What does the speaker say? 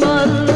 mal